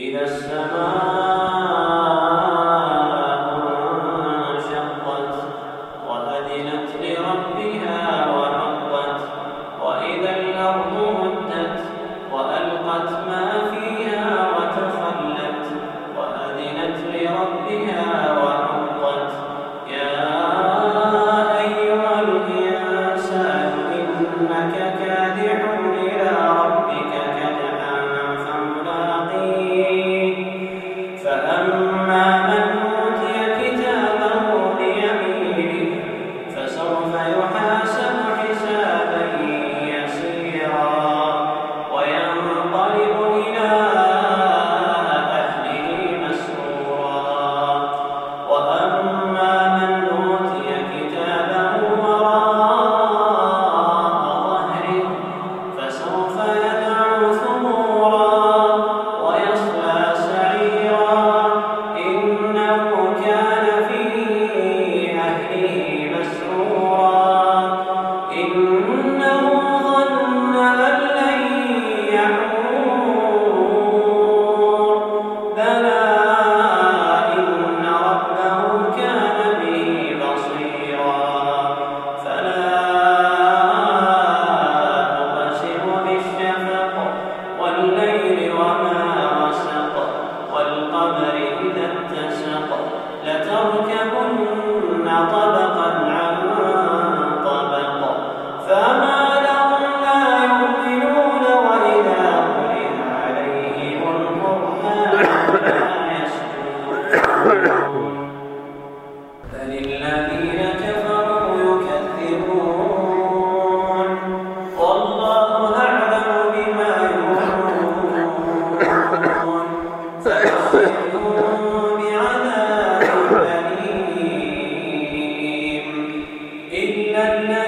إذا السماء فأما من الناس